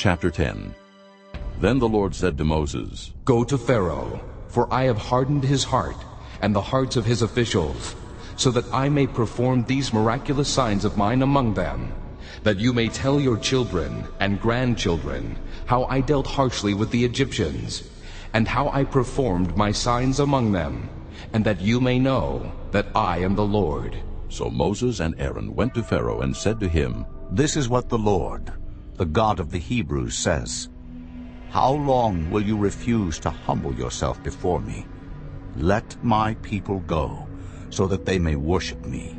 Chapter 10 Then the Lord said to Moses, Go to Pharaoh, for I have hardened his heart and the hearts of his officials, so that I may perform these miraculous signs of mine among them, that you may tell your children and grandchildren how I dealt harshly with the Egyptians, and how I performed my signs among them, and that you may know that I am the Lord. So Moses and Aaron went to Pharaoh and said to him, This is what the Lord, the God of the Hebrews, says. How long will you refuse to humble yourself before me? Let my people go, so that they may worship me.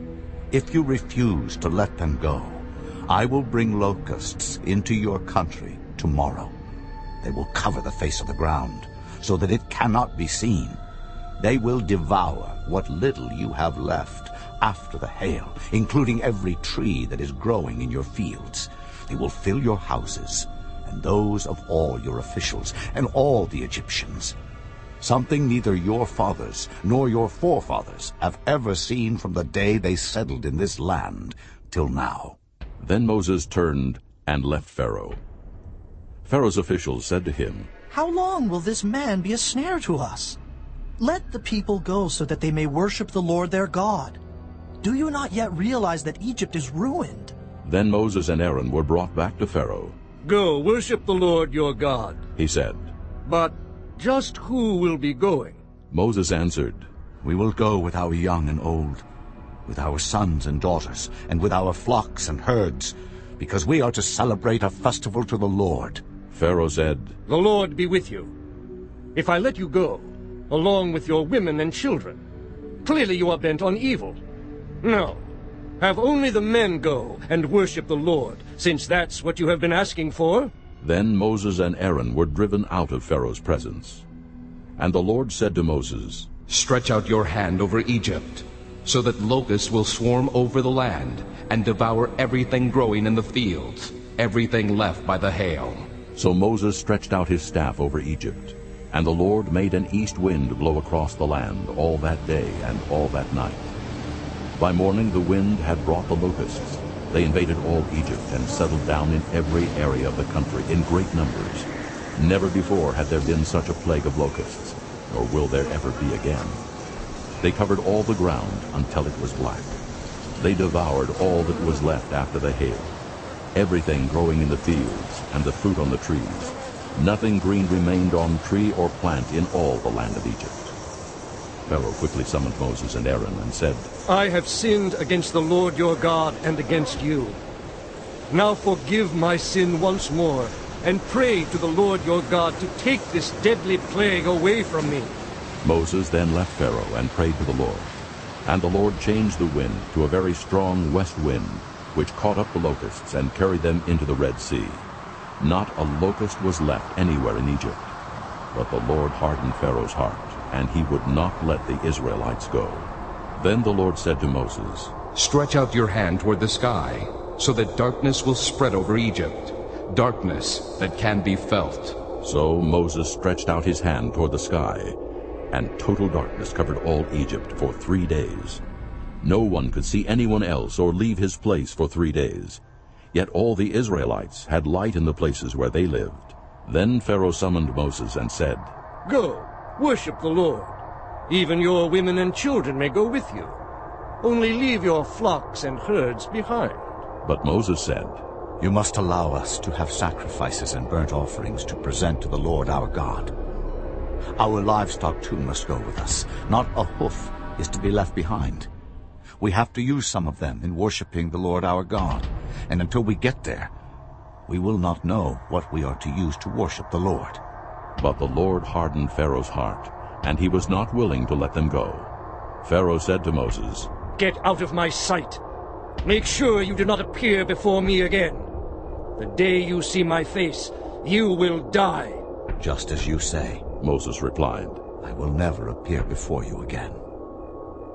If you refuse to let them go, I will bring locusts into your country tomorrow. They will cover the face of the ground, so that it cannot be seen. They will devour what little you have left after the hail, including every tree that is growing in your fields. They will fill your houses, and those of all your officials, and all the Egyptians something neither your fathers nor your forefathers have ever seen from the day they settled in this land till now. Then Moses turned and left Pharaoh. Pharaoh's officials said to him, How long will this man be a snare to us? Let the people go so that they may worship the Lord their God. Do you not yet realize that Egypt is ruined? Then Moses and Aaron were brought back to Pharaoh. Go, worship the Lord your God. He said, But just who will be going? Moses answered, We will go with our young and old, with our sons and daughters, and with our flocks and herds, because we are to celebrate a festival to the Lord. Pharaoh said, The Lord be with you. If I let you go, along with your women and children, clearly you are bent on evil. No, have only the men go and worship the Lord, since that's what you have been asking for. Then Moses and Aaron were driven out of Pharaoh's presence. And the Lord said to Moses, Stretch out your hand over Egypt, so that locusts will swarm over the land and devour everything growing in the fields, everything left by the hail. So Moses stretched out his staff over Egypt, and the Lord made an east wind blow across the land all that day and all that night. By morning the wind had brought the locusts, they invaded all Egypt and settled down in every area of the country in great numbers. Never before had there been such a plague of locusts, nor will there ever be again. They covered all the ground until it was black. They devoured all that was left after the hail, everything growing in the fields and the fruit on the trees. Nothing green remained on tree or plant in all the land of Egypt. Pharaoh quickly summoned Moses and Aaron and said, I have sinned against the Lord your God and against you. Now forgive my sin once more, and pray to the Lord your God to take this deadly plague away from me. Moses then left Pharaoh and prayed to the Lord. And the Lord changed the wind to a very strong west wind, which caught up the locusts and carried them into the Red Sea. Not a locust was left anywhere in Egypt. But the Lord hardened Pharaoh's heart and he would not let the Israelites go. Then the Lord said to Moses, Stretch out your hand toward the sky, so that darkness will spread over Egypt, darkness that can be felt. So Moses stretched out his hand toward the sky, and total darkness covered all Egypt for three days. No one could see anyone else or leave his place for three days. Yet all the Israelites had light in the places where they lived. Then Pharaoh summoned Moses and said, Go, Worship the Lord. Even your women and children may go with you. Only leave your flocks and herds behind. But Moses said, You must allow us to have sacrifices and burnt offerings to present to the Lord our God. Our livestock too must go with us. Not a hoof is to be left behind. We have to use some of them in worshiping the Lord our God. And until we get there, we will not know what we are to use to worship the Lord. But the Lord hardened Pharaoh's heart, and he was not willing to let them go. Pharaoh said to Moses, Get out of my sight. Make sure you do not appear before me again. The day you see my face, you will die. Just as you say, Moses replied. I will never appear before you again.